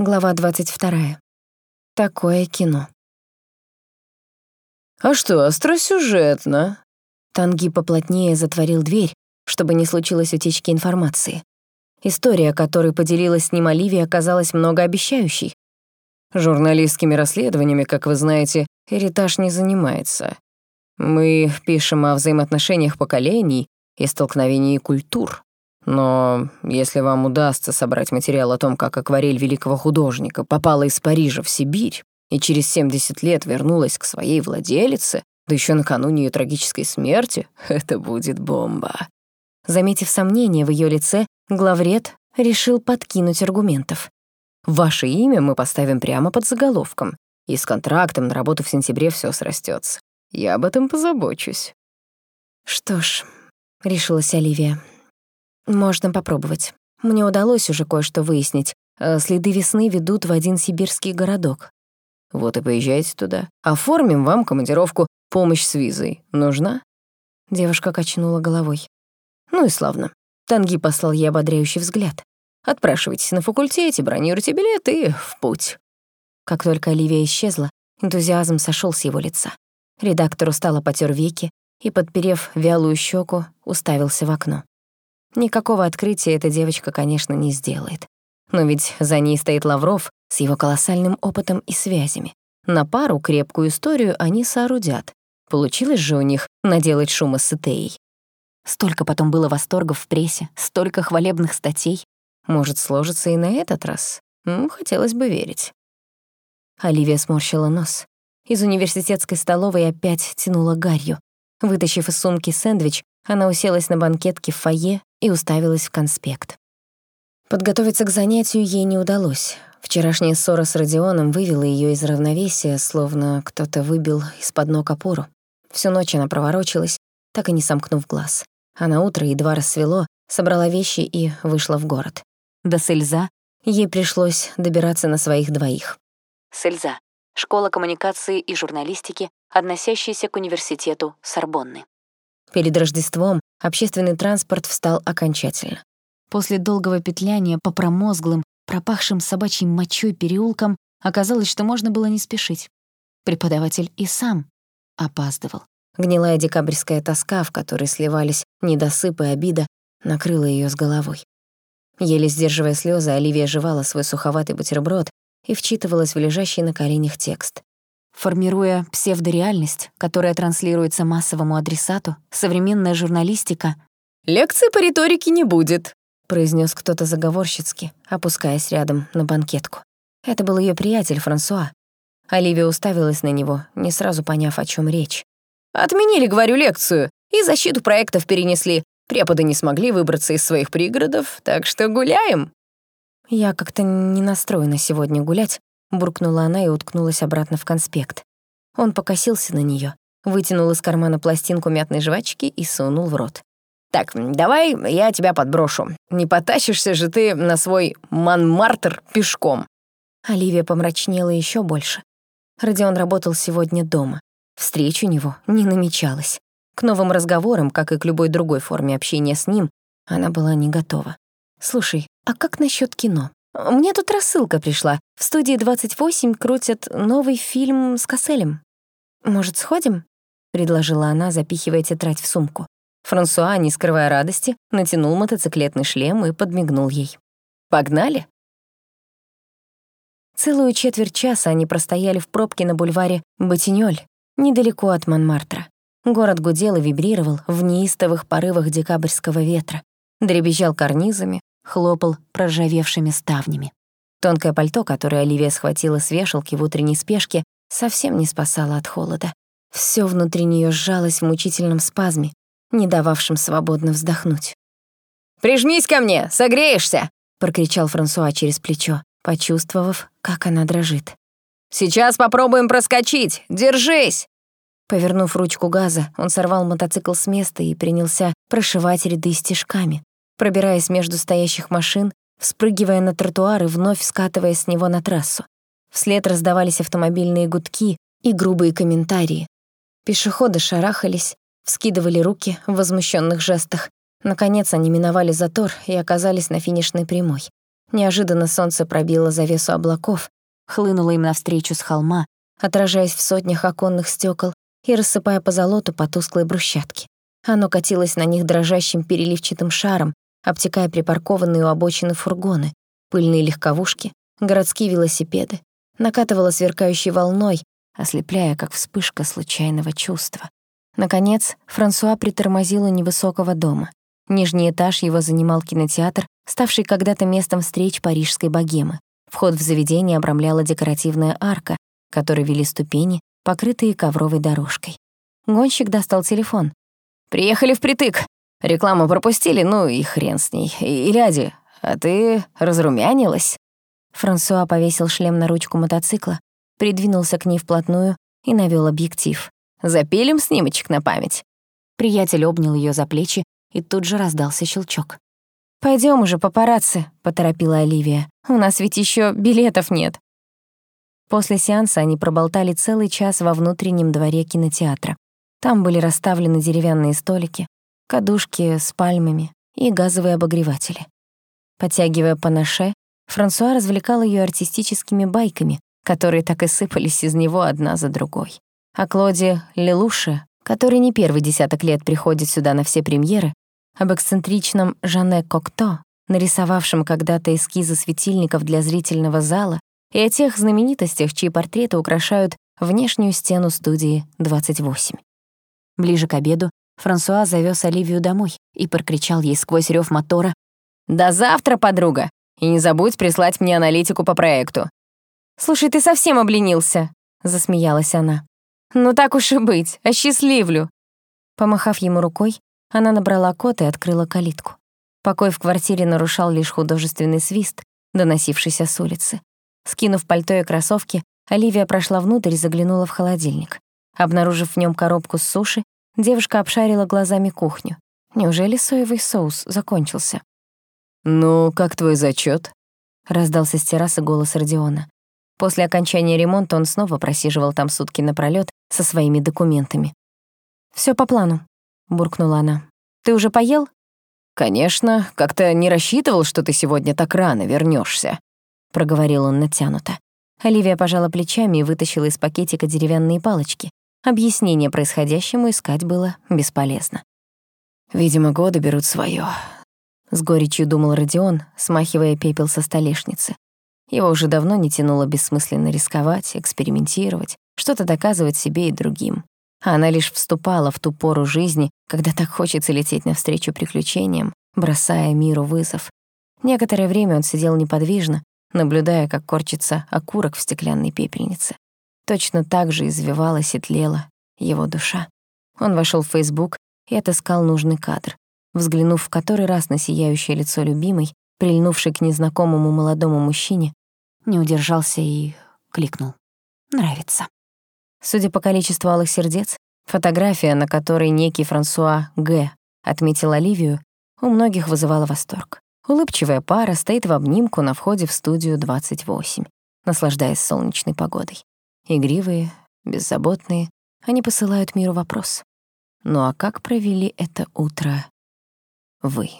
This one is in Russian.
Глава 22. Такое кино. «А что, остросюжетно?» Танги поплотнее затворил дверь, чтобы не случилось утечки информации. История, которой поделилась с ним Оливия, оказалась многообещающей. Журналистскими расследованиями, как вы знаете, Эритаж не занимается. Мы пишем о взаимоотношениях поколений и столкновении культур. Но если вам удастся собрать материал о том, как акварель великого художника попала из Парижа в Сибирь и через 70 лет вернулась к своей владелице, да еще накануне ее трагической смерти, это будет бомба. Заметив сомнение в ее лице, главред решил подкинуть аргументов. Ваше имя мы поставим прямо под заголовком, и с контрактом на работу в сентябре все срастется. Я об этом позабочусь. Что ж, решилась Оливия, можно попробовать. Мне удалось уже кое-что выяснить. Э, следы весны ведут в один сибирский городок. Вот и поезжайте туда. Оформим вам командировку. Помощь с визой. Нужна?» Девушка качнула головой. «Ну и славно». Танги послал ей ободряющий взгляд. «Отпрашивайтесь на факультете, бронируйте билет и в путь». Как только Оливия исчезла, энтузиазм сошел с его лица. Редактор устало потер веки и, подперев вялую щеку, уставился в окно. Никакого открытия эта девочка, конечно, не сделает. Но ведь за ней стоит Лавров с его колоссальным опытом и связями. На пару крепкую историю они соорудят. Получилось же у них наделать шума с Итеей. Столько потом было восторгов в прессе, столько хвалебных статей. Может, сложится и на этот раз? Ну, хотелось бы верить. Оливия сморщила нос. Из университетской столовой опять тянула гарью. Вытащив из сумки сэндвич, она уселась на банкетке в фойе и уставилась в конспект. Подготовиться к занятию ей не удалось. Вчерашняя ссора с Родионом вывела ее из равновесия, словно кто-то выбил из-под ног опору. Всю ночь она проворочилась, так и не сомкнув глаз. А на утро едва рассвело, собрала вещи и вышла в город. До Сельза ей пришлось добираться на своих двоих. Сельза — школа коммуникации и журналистики, относящаяся к университету Сорбонны. Перед Рождеством общественный транспорт встал окончательно. После долгого петляния по промозглым, пропахшим собачьей мочой переулкам оказалось, что можно было не спешить. Преподаватель и сам опаздывал. Гнилая декабрьская тоска, в которой сливались недосып и обида, накрыла ее с головой. Еле сдерживая слезы, Оливия жевала свой суховатый бутерброд и вчитывалась в лежащий на коленях текст. Формируя псевдореальность, которая транслируется массовому адресату, современная журналистика... «Лекции по риторике не будет», — произнес кто-то заговорщицки, опускаясь рядом на банкетку. Это был ее приятель Франсуа. Оливия уставилась на него, не сразу поняв, о чем речь. «Отменили, говорю, лекцию, и защиту проектов перенесли. Преподы не смогли выбраться из своих пригородов, так что гуляем». Я как-то не настроена сегодня гулять, буркнула она и уткнулась обратно в конспект. Он покосился на нее, вытянул из кармана пластинку мятной жвачки и сунул в рот. «Так, давай я тебя подброшу. Не потащишься же ты на свой Манмартер пешком». Оливия помрачнела еще больше. Родион работал сегодня дома. Встреч у него не намечалось. К новым разговорам, как и к любой другой форме общения с ним, она была не готова. «Слушай, а как насчет кино?» Мне тут рассылка пришла. В студии 28 крутят новый фильм с Касселем. Может, сходим?» — предложила она, запихивая тетрадь в сумку. Франсуа, не скрывая радости, натянул мотоциклетный шлем и подмигнул ей. «Погнали?» Целую четверть часа они простояли в пробке на бульваре Ботинёль, недалеко от Монмартра. Город гудел и вибрировал в неистовых порывах декабрьского ветра, дребезжал карнизами, хлопал проржавевшими ставнями. Тонкое пальто, которое Оливия схватила с вешалки в утренней спешке, совсем не спасало от холода. Всё внутри неё сжалось в мучительном спазме, не дававшем свободно вздохнуть. «Прижмись ко мне, согреешься!» — прокричал Франсуа через плечо, почувствовав, как она дрожит. «Сейчас попробуем проскочить! Держись!» Повернув ручку газа, он сорвал мотоцикл с места и принялся прошивать ряды стежками, пробираясь между стоящих машин, вспрыгивая на тротуар и вновь скатываясь с него на трассу. Вслед раздавались автомобильные гудки и грубые комментарии. Пешеходы шарахались, вскидывали руки в возмущенных жестах. Наконец они миновали затор и оказались на финишной прямой. Неожиданно солнце пробило завесу облаков, хлынуло им навстречу с холма, отражаясь в сотнях оконных стекол и рассыпая по золоту по тусклой брусчатке. Оно катилось на них дрожащим переливчатым шаром, обтекая припаркованные у обочины фургоны, пыльные легковушки, городские велосипеды, накатывало сверкающей волной, ослепляя, как вспышка случайного чувства. Наконец, Франсуа притормозил у невысокого дома. Нижний этаж его занимал кинотеатр, ставший когда-то местом встреч парижской богемы. Вход в заведение обрамляла декоративная арка, которой вели ступени, покрытые ковровой дорожкой. Гонщик достал телефон. «Приехали впритык. Рекламу пропустили, ну и хрен с ней. И, Ляди, а ты разрумянилась?» Франсуа повесил шлем на ручку мотоцикла, придвинулся к ней вплотную и навёл объектив. Запилим снимочек на память». Приятель обнял её за плечи, и тут же раздался щелчок. «Пойдём уже, папарацци», — поторопила Оливия. «У нас ведь ещё билетов нет». После сеанса они проболтали целый час во внутреннем дворе кинотеатра. Там были расставлены деревянные столики, кадушки с пальмами и газовые обогреватели. Подтягивая панаше, Франсуа развлекал её артистическими байками, которые так и сыпались из него одна за другой о Клоде Лелуше, который не первый десяток лет приходит сюда на все премьеры, об эксцентричном Жане Кокто, нарисовавшем когда-то эскизы светильников для зрительного зала, и о тех знаменитостях, чьи портреты украшают внешнюю стену студии 28. Ближе к обеду Франсуа завёз Оливию домой и прокричал ей сквозь рёв мотора «До завтра, подруга! И не забудь прислать мне аналитику по проекту». «Слушай, ты совсем обленился», — засмеялась она. «Ну так уж и быть, осчастливлю». Помахав ему рукой, она набрала код и открыла калитку. Покой в квартире нарушал лишь художественный свист, доносившийся с улицы. Скинув пальто и кроссовки, Оливия прошла внутрь и заглянула в холодильник. Обнаружив в нем коробку с суши, девушка обшарила глазами кухню. Неужели соевый соус закончился? «Ну, как твой зачет? раздался с террасы голос Родиона. После окончания ремонта он снова просиживал там сутки напролёт со своими документами. «Всё по плану», — буркнула она. «Ты уже поел?» «Конечно, как-то не рассчитывал, что ты сегодня так рано вернёшься», — проговорил он натянуто. Оливия пожала плечами и вытащила из пакетика деревянные палочки. Объяснение происходящему искать было бесполезно. «Видимо, годы берут своё», — с горечью думал Родион, смахивая пепел со столешницы. Его уже давно не тянуло бессмысленно рисковать, экспериментировать, что-то доказывать себе и другим. А она лишь вступала в ту пору жизни, когда так хочется лететь навстречу приключениям, бросая миру вызов. Некоторое время он сидел неподвижно, наблюдая, как корчится окурок в стеклянной пепельнице. Точно так же извивалась и тлела его душа. Он вошел в Facebook и отыскал нужный кадр. Взглянув в который раз на сияющее лицо любимой, прильнувший к незнакомому молодому мужчине, не удержался и кликнул. Нравится. Судя по количеству алых сердец, фотография, на которой некий Франсуа Г. отметил Оливию, у многих вызывала восторг. Улыбчивая пара стоит в обнимку на входе в студию 28, наслаждаясь солнечной погодой. Игривые, беззаботные, они посылают миру вопрос. Ну а как провели это утро вы?